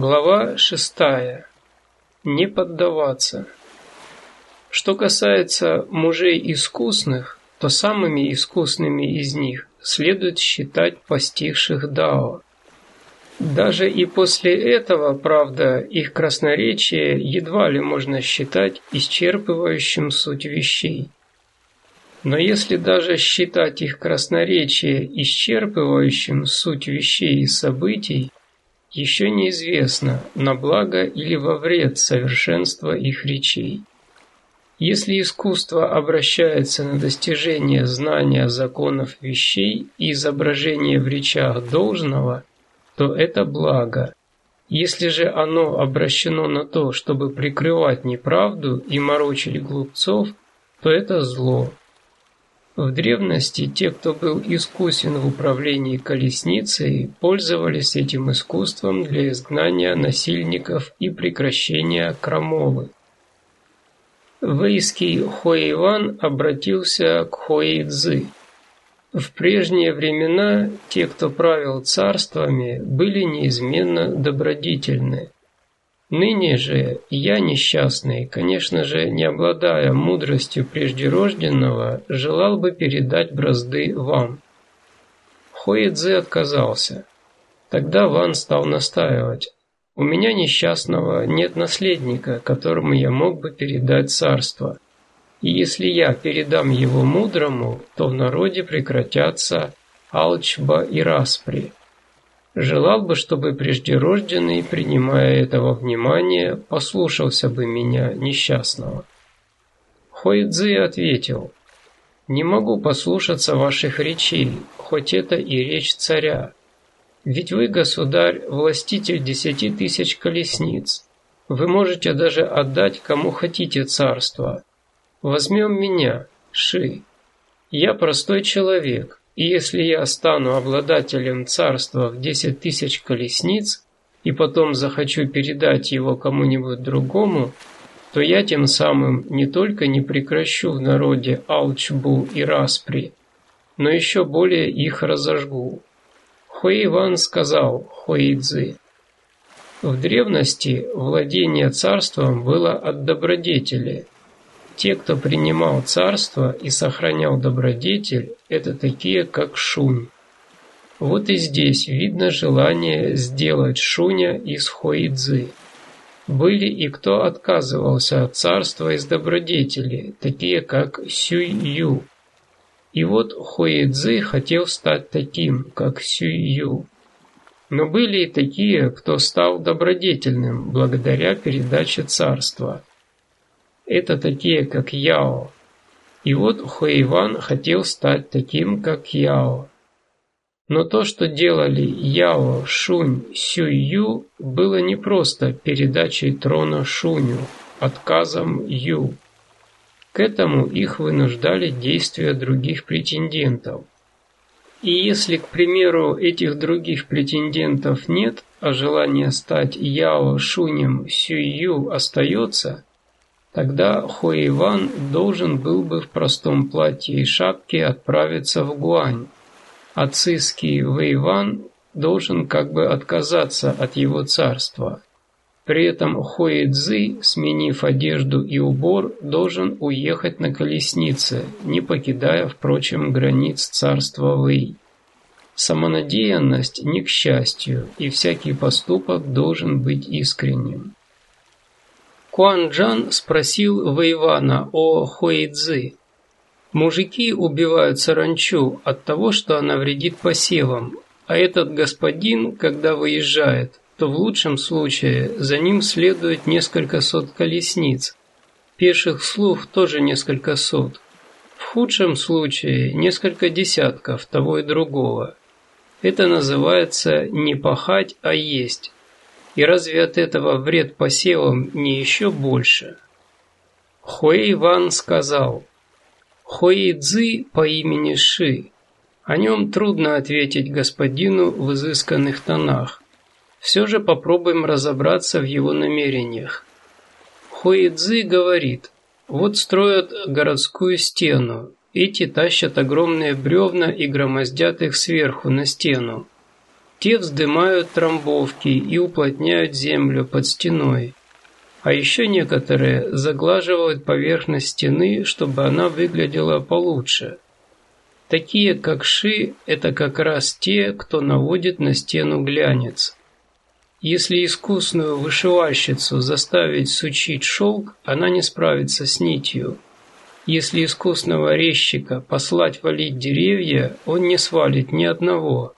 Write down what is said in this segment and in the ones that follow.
Глава шестая. Не поддаваться. Что касается мужей искусных, то самыми искусными из них следует считать постигших Дао. Даже и после этого, правда, их красноречие едва ли можно считать исчерпывающим суть вещей. Но если даже считать их красноречие исчерпывающим суть вещей и событий, еще неизвестно, на благо или во вред совершенства их речей. Если искусство обращается на достижение знания законов вещей и изображение в речах должного, то это благо. Если же оно обращено на то, чтобы прикрывать неправду и морочить глупцов, то это зло. В древности те, кто был искусен в управлении колесницей, пользовались этим искусством для изгнания насильников и прекращения крамолы. Вейский Хуэйван обратился к Хуэйцзы. В прежние времена те, кто правил царствами, были неизменно добродетельны. Ныне же я несчастный, конечно же, не обладая мудростью преждерожденного, желал бы передать бразды вам. Хоидзе отказался. Тогда Ван стал настаивать. У меня несчастного нет наследника, которому я мог бы передать царство. И если я передам его мудрому, то в народе прекратятся алчба и распри. Желал бы, чтобы преждерожденный, принимая этого внимания, послушался бы меня, несчастного. Хойдзи ответил, «Не могу послушаться ваших речей, хоть это и речь царя. Ведь вы, государь, властитель десяти тысяч колесниц. Вы можете даже отдать кому хотите царство. Возьмем меня, Ши. Я простой человек, и если я стану обладателем царства в десять тысяч колесниц и потом захочу передать его кому-нибудь другому, то я тем самым не только не прекращу в народе алчбу и распри, но еще более их разожгу. Хуэй Ван сказал Хуэйцзы. В древности владение царством было от добродетели – те, кто принимал царство и сохранял добродетель, это такие, как Шунь. Вот и здесь видно желание сделать Шуня из Хоидзы. Были и кто отказывался от царства из добродетели, такие как Сюй-Ю. И вот Хоидзы хотел стать таким, как Сюй-Ю. Но были и такие, кто стал добродетельным благодаря передаче царства – это такие, как Яо. И вот Хуэйван хотел стать таким, как Яо. Но то, что делали Яо, Шунь, Сюй-Ю, было не просто передачей трона Шуню, отказом Ю. К этому их вынуждали действия других претендентов. И если, к примеру, этих других претендентов нет, а желание стать Яо, Шунем, Сюй-Ю остается, Тогда Хуэйван должен был бы в простом платье и шапке отправиться в Гуань, а Циский Вэйван должен как бы отказаться от его царства. При этом Хуэйцзы, сменив одежду и убор, должен уехать на колеснице, не покидая, впрочем, границ царства Вэй. Самонадеянность не к счастью, и всякий поступок должен быть искренним. Куан Джан спросил Вэйвана о Хуэйцзы. Мужики убивают саранчу от того, что она вредит посевам, а этот господин, когда выезжает, то в лучшем случае за ним следует несколько сот колесниц. Пеших слуг тоже несколько сот. В худшем случае несколько десятков того и другого. Это называется не пахать, а есть. И разве от этого вред посевам не еще больше? Хуэй Ван сказал, Хуэй Цзы по имени Ши. О нем трудно ответить господину в изысканных тонах. Все же попробуем разобраться в его намерениях. Хуэй Цзы говорит, вот строят городскую стену, эти тащат огромные бревна и громоздят их сверху на стену. Те вздымают трамбовки и уплотняют землю под стеной. А еще некоторые заглаживают поверхность стены, чтобы она выглядела получше. Такие, как Ши, это как раз те, кто наводит на стену глянец. Если искусную вышивальщицу заставить сучить шелк, она не справится с нитью. Если искусного резчика послать валить деревья, он не свалит ни одного.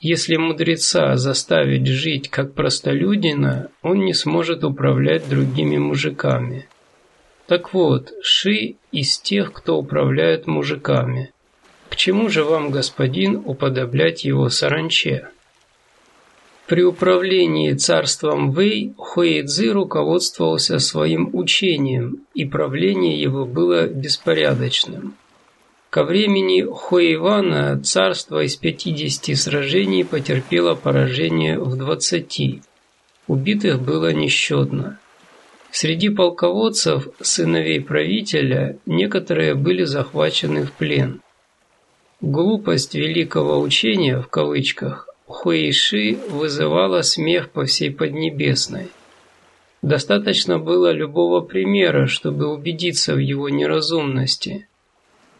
Если мудреца заставить жить как простолюдина, он не сможет управлять другими мужиками. Так вот, Ши из тех, кто управляет мужиками. К чему же вам, господин, уподоблять его саранче? При управлении царством Вэй Хуэйцзы руководствовался своим учением, и правление его было беспорядочным. Ко времени Хуэйвана царство из 50 сражений потерпело поражение в 20. Убитых было несчетно. Среди полководцев, сыновей правителя, некоторые были захвачены в плен. Глупость великого учения, в кавычках, Хуэйши вызывала смех по всей Поднебесной. Достаточно было любого примера, чтобы убедиться в его неразумности.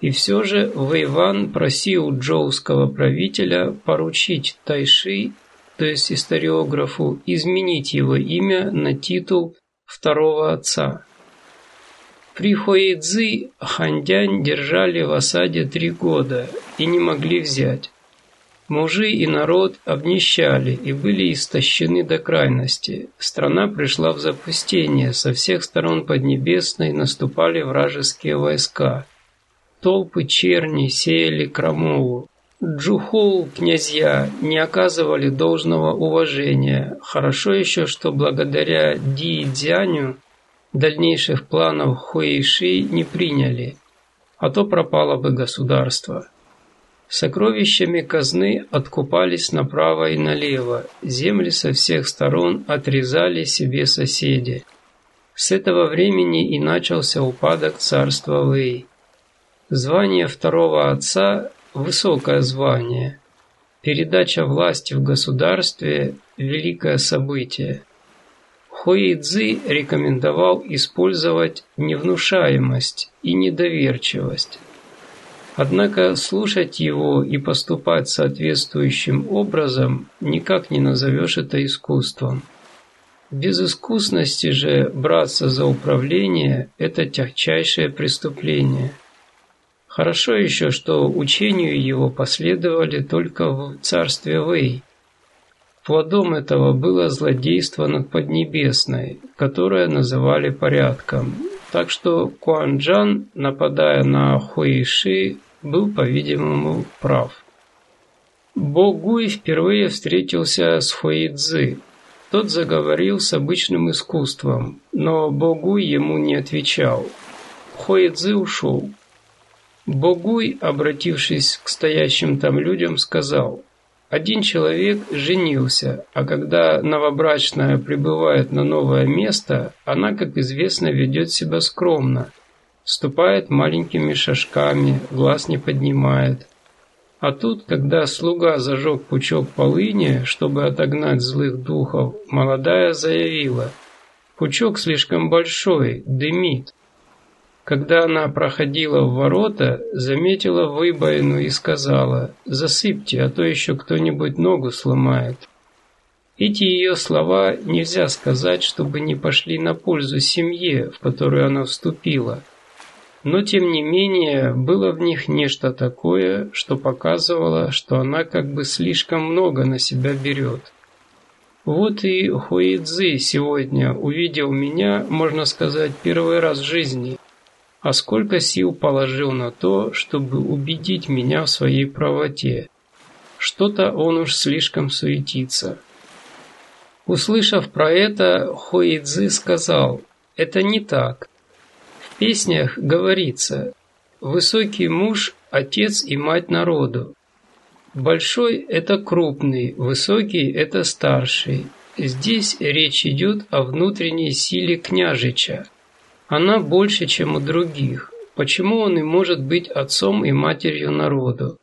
И все же Вэйван просил джоуского правителя поручить Тайши, то есть историографу, изменить его имя на титул второго отца. При Хуэйцзы Хандянь держали в осаде три года и не могли взять. Мужи и народ обнищали и были истощены до крайности. Страна пришла в запустение, со всех сторон Поднебесной наступали вражеские войска – Толпы черни сеяли крамолу. Джухоу князья не оказывали должного уважения. Хорошо еще, что благодаря Ди Дзяню дальнейших планов Хуэйши не приняли, а то пропало бы государство. Сокровищами казны откупались направо и налево, земли со всех сторон отрезали себе соседи. С этого времени и начался упадок царства Вэй. Звание второго отца – высокое звание. Передача власти в государстве – великое событие. Хуэй Цзи рекомендовал использовать невнушаемость и недоверчивость. Однако слушать его и поступать соответствующим образом никак не назовешь это искусством. Без искусности же браться за управление – это тягчайшее преступление – Хорошо еще, что учению его последовали только в царстве Вэй. Плодом этого было злодейство над Поднебесной, которое называли порядком. Так что Куанджан, нападая на Хуэйши, был, по-видимому, прав. Богуй впервые встретился с Хуэйцзы. Тот заговорил с обычным искусством, но Богуй ему не отвечал. Хуэйцзы ушел. Богуй, обратившись к стоящим там людям, сказал, «Один человек женился, а когда новобрачная прибывает на новое место, она, как известно, ведет себя скромно, ступает маленькими шажками, глаз не поднимает. А тут, когда слуга зажег пучок полыни, чтобы отогнать злых духов, молодая заявила, «Пучок слишком большой, дымит». Когда она проходила в ворота, заметила выбоину и сказала «Засыпьте, а то еще кто-нибудь ногу сломает». Эти ее слова нельзя сказать, чтобы не пошли на пользу семье, в которую она вступила. Но тем не менее, было в них нечто такое, что показывало, что она как бы слишком много на себя берет. Вот и Хуэйцзы сегодня увидел меня, можно сказать, первый раз в жизни – а сколько сил положил на то, чтобы убедить меня в своей правоте. Что-то он уж слишком суетится. Услышав про это, Хоидзы сказал, это не так. В песнях говорится, высокий муж – отец и мать народу. Большой – это крупный, высокий – это старший. Здесь речь идет о внутренней силе княжича – она больше, чем у других. Почему он и может быть отцом и матерью народу?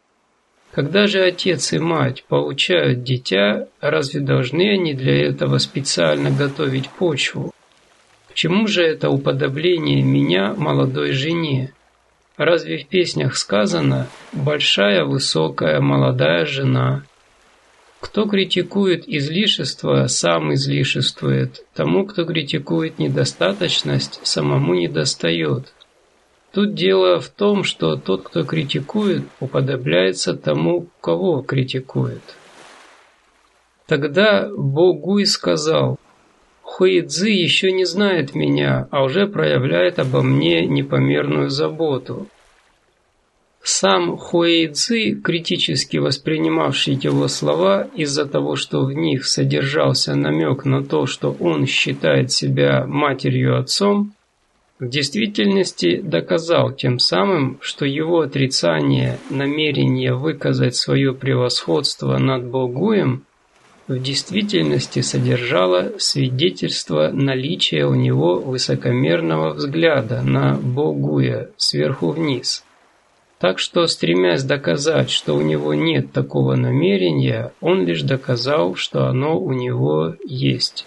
Когда же отец и мать получают дитя, разве должны они для этого специально готовить почву? К чему же это уподобление меня молодой жене? Разве в песнях сказано «большая, высокая, молодая жена»? Кто критикует излишество, сам излишествует. Тому, кто критикует недостаточность, самому недостает. Тут дело в том, что тот, кто критикует, уподобляется тому, кого критикует. Тогда Богуй сказал, Хуидзи еще не знает меня, а уже проявляет обо мне непомерную заботу. Сам Хуэйцзи, критически воспринимавший его слова из-за того, что в них содержался намек на то, что он считает себя матерью-отцом, в действительности доказал тем самым, что его отрицание намерения выказать свое превосходство над Богуем в действительности содержало свидетельство наличия у него высокомерного взгляда на Богуя сверху вниз. Так что, стремясь доказать, что у него нет такого намерения, он лишь доказал, что оно у него есть.